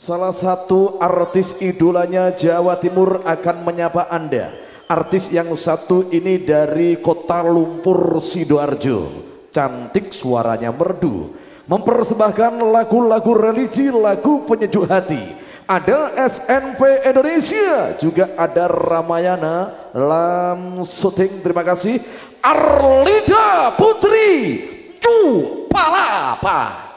Salah satu artis idolanya Jawa Timur akan menyapa Anda. Artis yang satu ini dari kota Lumpur Sidoarjo. Cantik suaranya merdu. Mempersembahkan lagu-lagu religi, lagu penyejuk hati. Ada SNP Indonesia, juga ada Ramayana, Lam Suting, terima kasih. Arlida Putri, Tu Palapa.